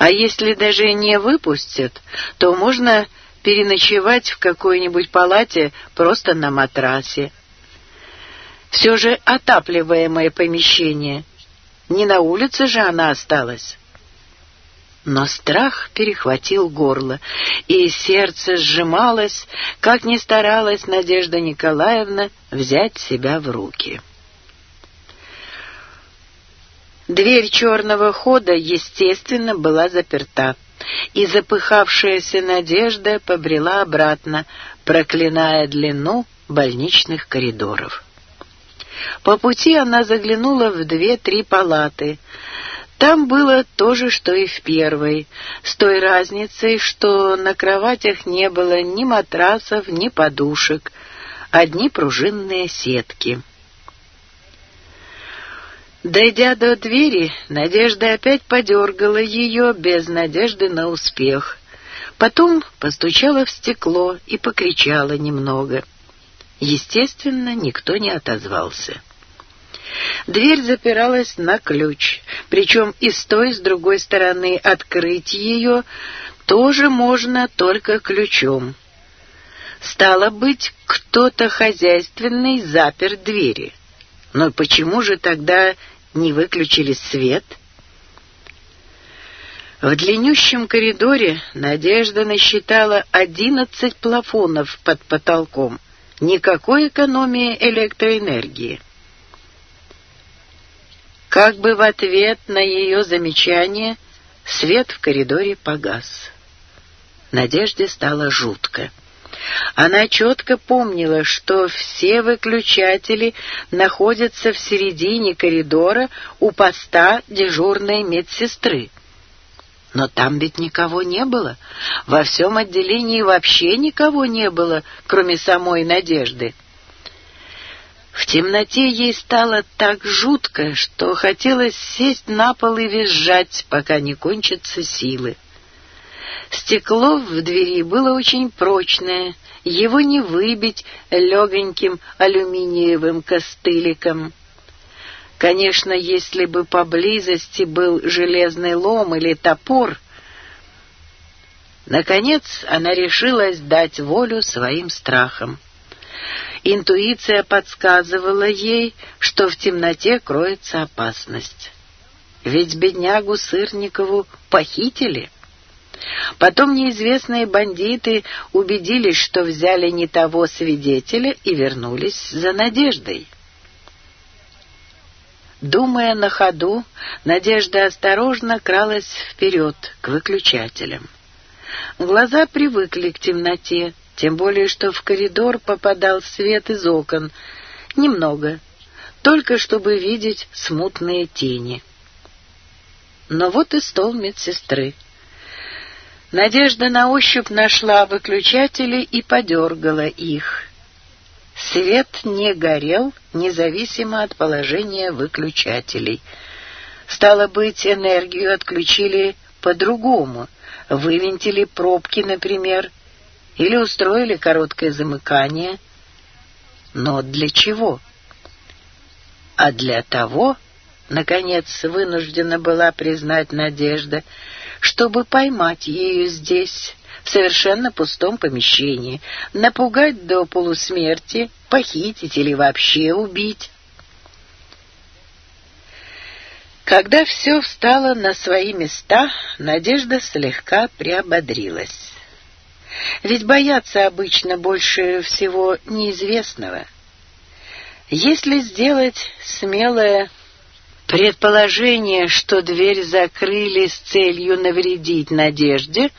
А если даже не выпустят, то можно переночевать в какой-нибудь палате просто на матрасе. Все же отапливаемое помещение. Не на улице же она осталась. Но страх перехватил горло, и сердце сжималось, как ни старалась Надежда Николаевна взять себя в руки. Дверь черного хода, естественно, была заперта, и запыхавшаяся надежда побрела обратно, проклиная длину больничных коридоров. По пути она заглянула в две-три палаты. Там было то же, что и в первой, с той разницей, что на кроватях не было ни матрасов, ни подушек, одни пружинные сетки. Дойдя до двери, Надежда опять подергала ее без надежды на успех. Потом постучала в стекло и покричала немного. Естественно, никто не отозвался. Дверь запиралась на ключ, причем и с той, и с другой стороны открыть ее тоже можно только ключом. Стало быть, кто-то хозяйственный запер двери — но почему же тогда не выключили свет? В длиннющем коридоре Надежда насчитала одиннадцать плафонов под потолком. Никакой экономии электроэнергии. Как бы в ответ на ее замечание свет в коридоре погас. Надежде стало жутко. Она четко помнила, что все выключатели находятся в середине коридора у поста дежурной медсестры. Но там ведь никого не было. Во всем отделении вообще никого не было, кроме самой Надежды. В темноте ей стало так жутко, что хотелось сесть на пол и визжать, пока не кончатся силы. Стекло в двери было очень прочное, его не выбить легоньким алюминиевым костыликом. Конечно, если бы поблизости был железный лом или топор... Наконец она решилась дать волю своим страхам. Интуиция подсказывала ей, что в темноте кроется опасность. Ведь беднягу Сырникову похитили. Потом неизвестные бандиты убедились, что взяли не того свидетеля и вернулись за надеждой. Думая на ходу, Надежда осторожно кралась вперед к выключателям. Глаза привыкли к темноте, тем более что в коридор попадал свет из окон. Немного, только чтобы видеть смутные тени. Но вот и стол медсестры. Надежда на ощупь нашла выключатели и подергала их. Свет не горел, независимо от положения выключателей. Стало быть, энергию отключили по-другому. Вывинтили пробки, например, или устроили короткое замыкание. Но для чего? А для того, наконец, вынуждена была признать Надежда, чтобы поймать ее здесь, в совершенно пустом помещении, напугать до полусмерти, похитить или вообще убить. Когда все встало на свои места, Надежда слегка приободрилась. Ведь бояться обычно больше всего неизвестного. Если сделать смелое Предположение, что дверь закрыли с целью навредить Надежде,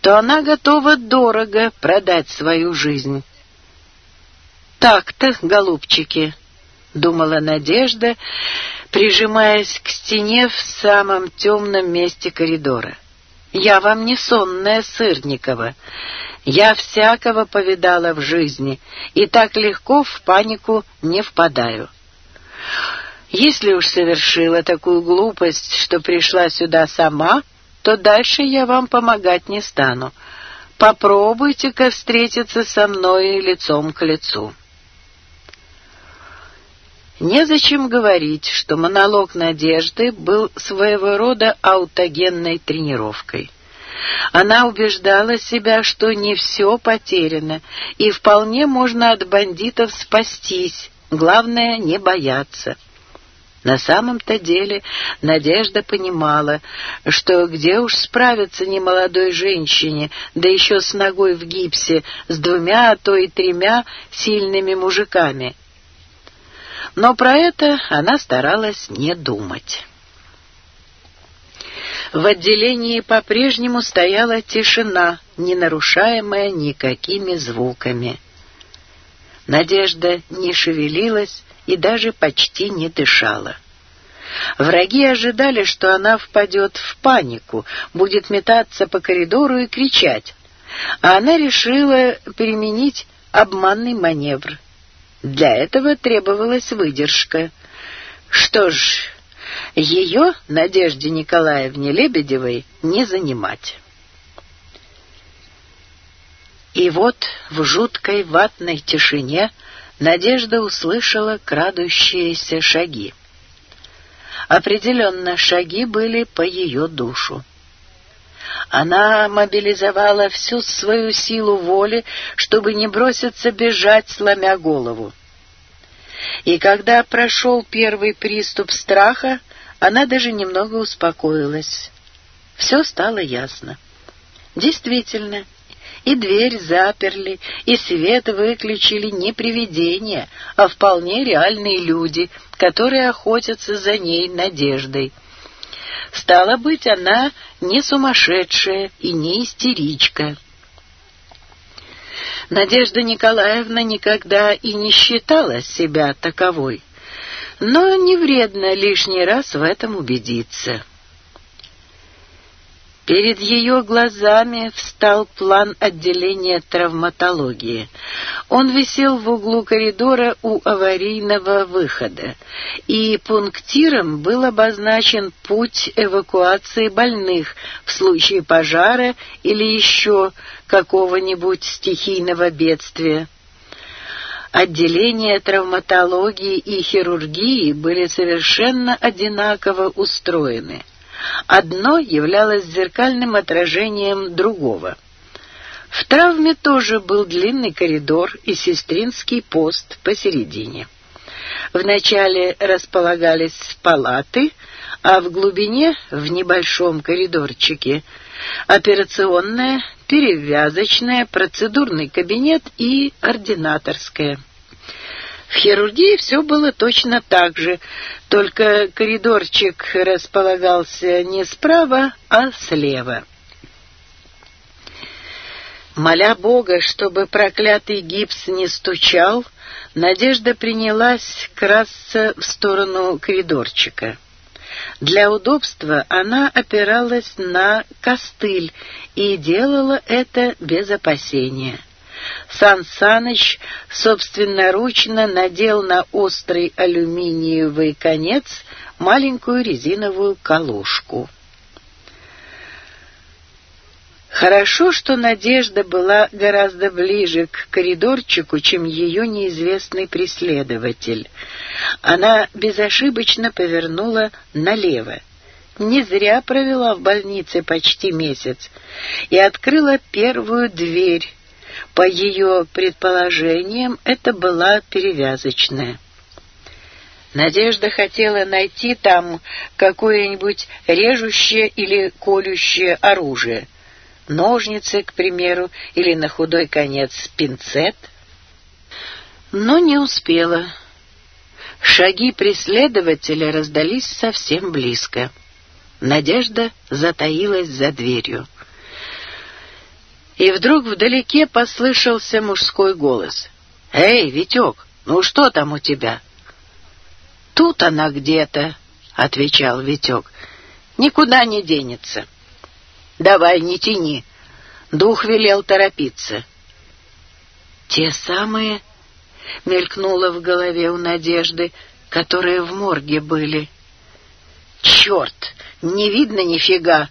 то она готова дорого продать свою жизнь. «Так-то, голубчики», — думала Надежда, прижимаясь к стене в самом темном месте коридора. «Я вам не сонная Сырникова. Я всякого повидала в жизни и так легко в панику не Если уж совершила такую глупость, что пришла сюда сама, то дальше я вам помогать не стану. Попробуйте-ка встретиться со мной лицом к лицу». Незачем говорить, что монолог Надежды был своего рода аутогенной тренировкой. Она убеждала себя, что не все потеряно, и вполне можно от бандитов спастись, главное не бояться. На самом-то деле Надежда понимала, что где уж справиться немолодой женщине, да еще с ногой в гипсе, с двумя, а то и тремя сильными мужиками. Но про это она старалась не думать. В отделении по-прежнему стояла тишина, не нарушаемая никакими звуками. Надежда не шевелилась, и даже почти не дышала. Враги ожидали, что она впадет в панику, будет метаться по коридору и кричать. А она решила применить обманный маневр. Для этого требовалась выдержка. Что ж, ее Надежде Николаевне Лебедевой не занимать. И вот в жуткой ватной тишине — Надежда услышала крадущиеся шаги. Определенно, шаги были по ее душу. Она мобилизовала всю свою силу воли, чтобы не броситься бежать, сломя голову. И когда прошел первый приступ страха, она даже немного успокоилась. Все стало ясно. Действительно, и дверь заперли, и свет выключили не привидения, а вполне реальные люди, которые охотятся за ней надеждой. Стало быть, она не сумасшедшая и не истеричка. Надежда Николаевна никогда и не считала себя таковой, но не вредно лишний раз в этом убедиться. Перед ее глазами встал план отделения травматологии. Он висел в углу коридора у аварийного выхода, и пунктиром был обозначен путь эвакуации больных в случае пожара или еще какого-нибудь стихийного бедствия. Отделения травматологии и хирургии были совершенно одинаково устроены — Одно являлось зеркальным отражением другого. В травме тоже был длинный коридор и сестринский пост посередине. Вначале располагались палаты, а в глубине, в небольшом коридорчике, операционная, перевязочная, процедурный кабинет и ординаторская. В Хирургии все было точно так же, только коридорчик располагался не справа, а слева. Моля Бога, чтобы проклятый гипс не стучал, Надежда принялась красться в сторону коридорчика. Для удобства она опиралась на костыль и делала это без опасения. Сан Саныч собственноручно надел на острый алюминиевый конец маленькую резиновую колошку. Хорошо, что Надежда была гораздо ближе к коридорчику, чем ее неизвестный преследователь. Она безошибочно повернула налево. Не зря провела в больнице почти месяц и открыла первую дверь, по ее предположениям, это была перевязочная. Надежда хотела найти там какое-нибудь режущее или колющее оружие. Ножницы, к примеру, или на худой конец пинцет. Но не успела. Шаги преследователя раздались совсем близко. Надежда затаилась за дверью. И вдруг вдалеке послышался мужской голос: "Эй, Витек, ну что там у тебя? Тут она где-то", отвечал Витек. «Никуда не денется». «Давай, не тяни». Дух велел торопиться. «Те самые...» — мелькнуло в голове у Надежды, которые в морге были. «Черт! Не видно нифига!»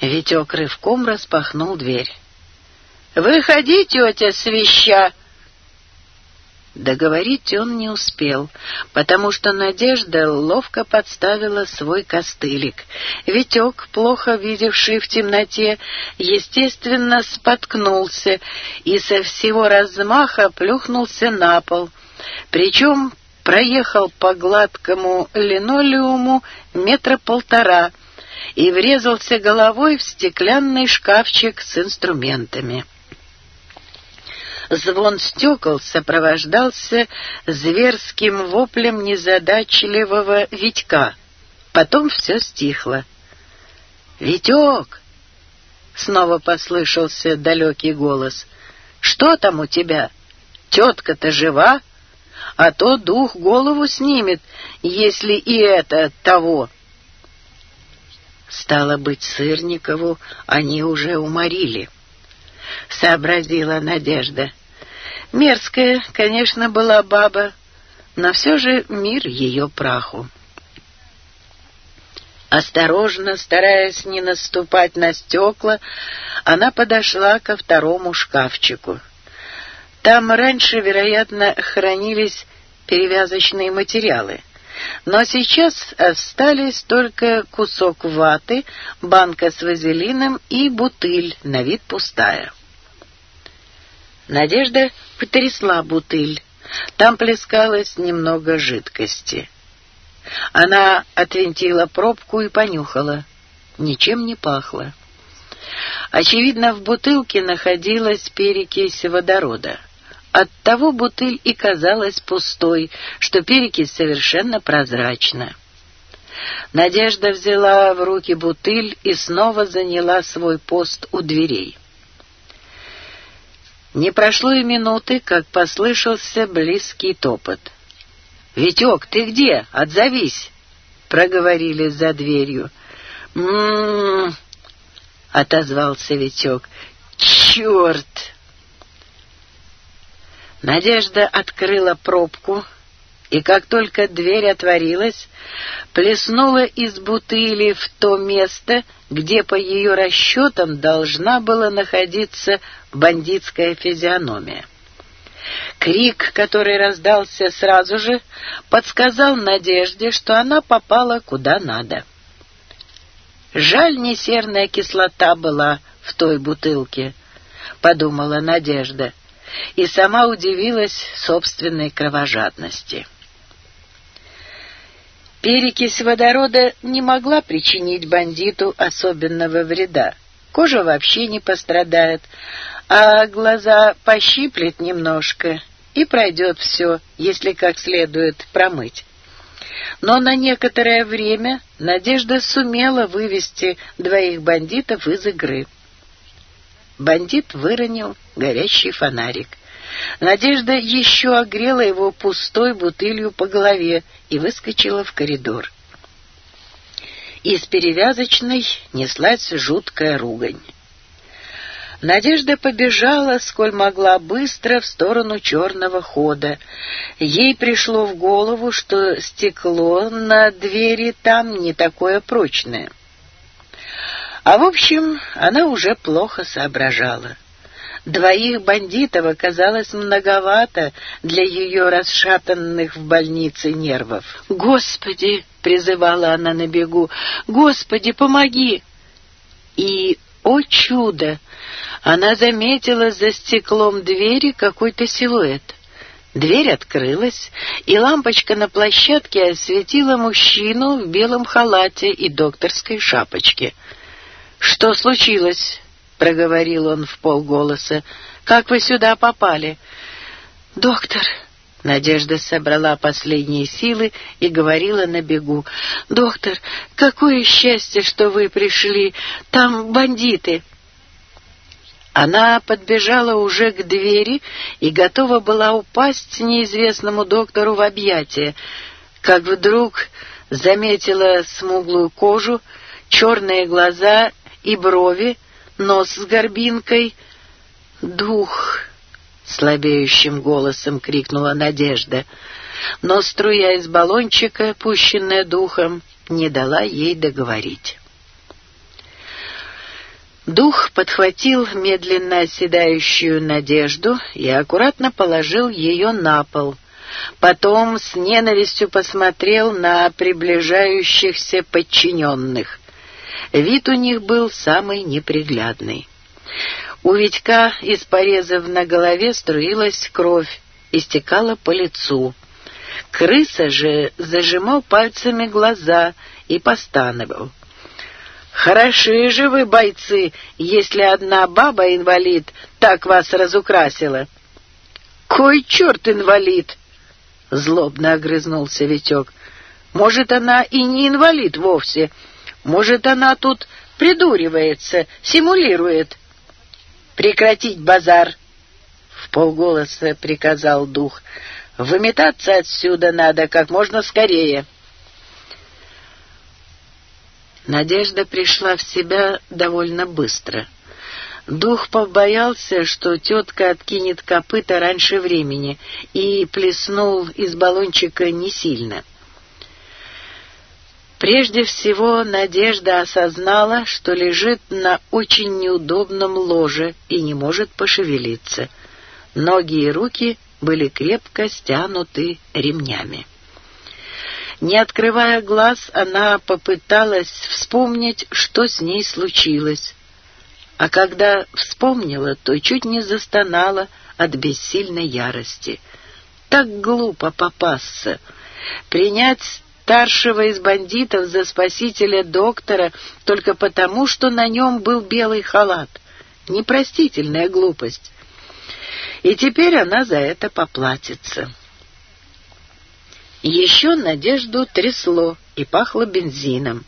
Витек рывком распахнул дверь. «Выходи, тетя Свища!» Договорить он не успел, потому что Надежда ловко подставила свой костылик. Витек, плохо видевший в темноте, естественно споткнулся и со всего размаха плюхнулся на пол, причем проехал по гладкому линолеуму метра полтора — и врезался головой в стеклянный шкафчик с инструментами. Звон стекол сопровождался зверским воплем незадачливого Витька. Потом все стихло. «Витек!» — снова послышался далекий голос. «Что там у тебя? Тетка-то жива? А то дух голову снимет, если и это того!» стало быть, Сырникову они уже уморили. Сообразила Надежда. Мерзкая, конечно, была баба, но все же мир ее праху. Осторожно, стараясь не наступать на стекла, она подошла ко второму шкафчику. Там раньше, вероятно, хранились перевязочные материалы — но сейчас э, остались только кусок ваты, банка с вазелином и бутыль, на вид пустая. Надежда потрясла бутыль. Там плескалось немного жидкости. Она отвинтила пробку и понюхала. Ничем не пахло. Очевидно, в бутылке находилась перекись водорода. От того бутыль и казалась пустой, что перекись совершенно прозрачна. Надежда взяла в руки бутыль и снова заняла свой пост у дверей. Не прошло и минуты, как послышался близкий топот. «Витек, ты где? Отзовись!» — проговорили за дверью. «М-м-м!» — отозвался Витек. «Черт!» Надежда открыла пробку, и как только дверь отворилась, плеснула из бутыли в то место, где, по ее расчетам, должна была находиться бандитская физиономия. Крик, который раздался сразу же, подсказал Надежде, что она попала куда надо. «Жаль, не серная кислота была в той бутылке», — подумала Надежда — и сама удивилась собственной кровожадности. Перекись водорода не могла причинить бандиту особенного вреда. Кожа вообще не пострадает, а глаза пощиплет немножко, и пройдет все, если как следует промыть. Но на некоторое время Надежда сумела вывести двоих бандитов из игры — Бандит выронил горящий фонарик. Надежда еще огрела его пустой бутылью по голове и выскочила в коридор. Из перевязочной неслась жуткая ругань. Надежда побежала, сколь могла, быстро в сторону черного хода. Ей пришло в голову, что стекло на двери там не такое прочное. А в общем, она уже плохо соображала. Двоих бандитов оказалось многовато для ее расшатанных в больнице нервов. «Господи!» — призывала она на бегу. «Господи, помоги!» И, о чудо! Она заметила за стеклом двери какой-то силуэт. Дверь открылась, и лампочка на площадке осветила мужчину в белом халате и докторской шапочке. «Что случилось?» — проговорил он в полголоса. «Как вы сюда попали?» «Доктор!» Надежда собрала последние силы и говорила на бегу. «Доктор, какое счастье, что вы пришли! Там бандиты!» Она подбежала уже к двери и готова была упасть неизвестному доктору в объятия, как вдруг заметила смуглую кожу, черные глаза, и брови, нос с горбинкой. «Дух!» — слабеющим голосом крикнула Надежда. Но струя из баллончика, пущенная духом, не дала ей договорить. Дух подхватил медленно оседающую надежду и аккуратно положил ее на пол. Потом с ненавистью посмотрел на приближающихся подчиненных. Вид у них был самый неприглядный. У Витька из порезов на голове струилась кровь, истекала по лицу. Крыса же зажимал пальцами глаза и постановал. «Хороши же вы, бойцы, если одна баба-инвалид так вас разукрасила!» «Кой черт инвалид!» — злобно огрызнулся Витек. «Может, она и не инвалид вовсе, — может, она тут придуривается, симулирует. Прекратить базар, — в полголоса приказал дух. Выметаться отсюда надо как можно скорее. Надежда пришла в себя довольно быстро. Дух побоялся, что тетка откинет копыта раньше времени, и плеснул из баллончика не сильно — Прежде всего Надежда осознала, что лежит на очень неудобном ложе и не может пошевелиться. Ноги и руки были крепко стянуты ремнями. Не открывая глаз, она попыталась вспомнить, что с ней случилось. А когда вспомнила, то чуть не застонала от бессильной ярости. Так глупо попасться. Принять старшего из бандитов за спасителя доктора только потому, что на нем был белый халат. Непростительная глупость. И теперь она за это поплатится. Еще Надежду трясло и пахло бензином.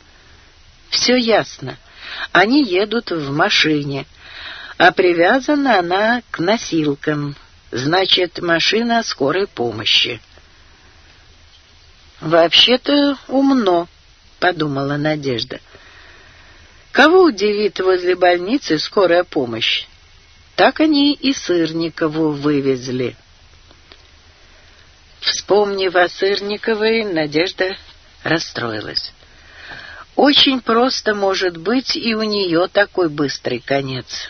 Все ясно. Они едут в машине, а привязана она к носилкам. Значит, машина скорой помощи. «Вообще-то умно», — подумала Надежда. «Кого удивит возле больницы скорая помощь?» Так они и Сырникову вывезли. Вспомнив о Сырниковой, Надежда расстроилась. Очень просто может быть и у нее такой быстрый конец.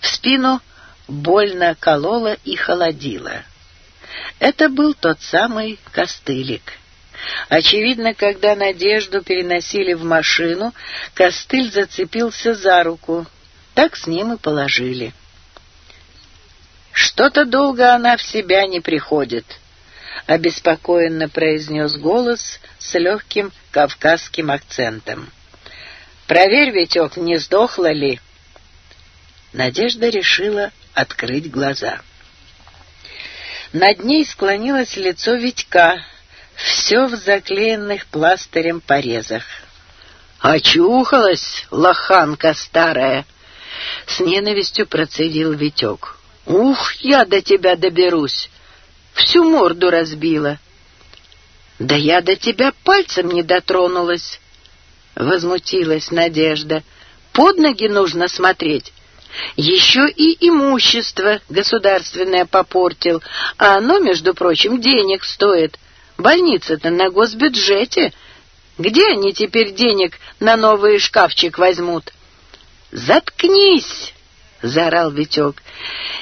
В спину больно колола и холодила. Это был тот самый костылик. Очевидно, когда Надежду переносили в машину, костыль зацепился за руку. Так с ним и положили. «Что-то долго она в себя не приходит», — обеспокоенно произнес голос с легким кавказским акцентом. «Проверь, Витек, не сдохла ли?» Надежда решила открыть глаза. Над ней склонилось лицо Витька, все в заклеенных пластырем порезах. «Очухалась, лоханка старая!» — с ненавистью процедил Витек. «Ух, я до тебя доберусь! Всю морду разбила!» «Да я до тебя пальцем не дотронулась!» — возмутилась Надежда. «Под ноги нужно смотреть, еще и имущество государственное попортил, а оно, между прочим, денег стоит. Больница-то на госбюджете. Где они теперь денег на новый шкафчик возьмут? «Заткнись!» — заорал Витек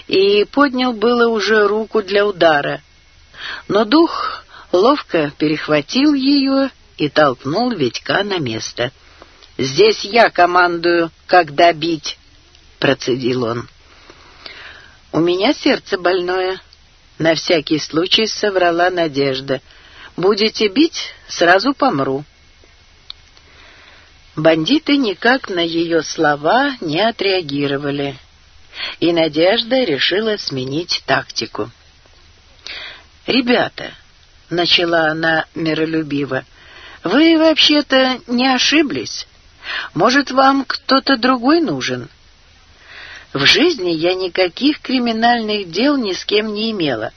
и поднял было уже руку для удара. Но дух ловко перехватил ее и толкнул Витька на место. «Здесь я командую, когда бить!» процедил он. «У меня сердце больное», — на всякий случай соврала Надежда. «Будете бить, сразу помру». Бандиты никак на ее слова не отреагировали, и Надежда решила сменить тактику. «Ребята», — начала она миролюбиво, — «вы вообще-то не ошиблись. Может, вам кто-то другой нужен?» В жизни я никаких криминальных дел ни с кем не имела.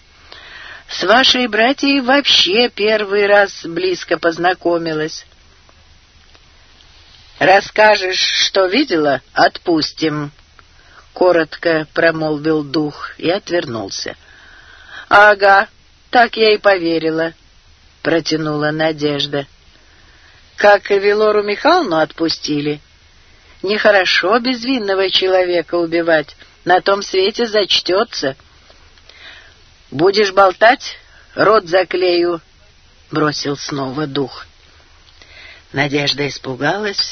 С вашей братьей вообще первый раз близко познакомилась. «Расскажешь, что видела, отпустим», — коротко промолвил дух и отвернулся. «Ага, так я и поверила», — протянула Надежда. «Как и Велору Михайловну отпустили?» нехорошо безвинного человека убивать. На том свете зачтется. Будешь болтать, рот заклею, — бросил снова дух. Надежда испугалась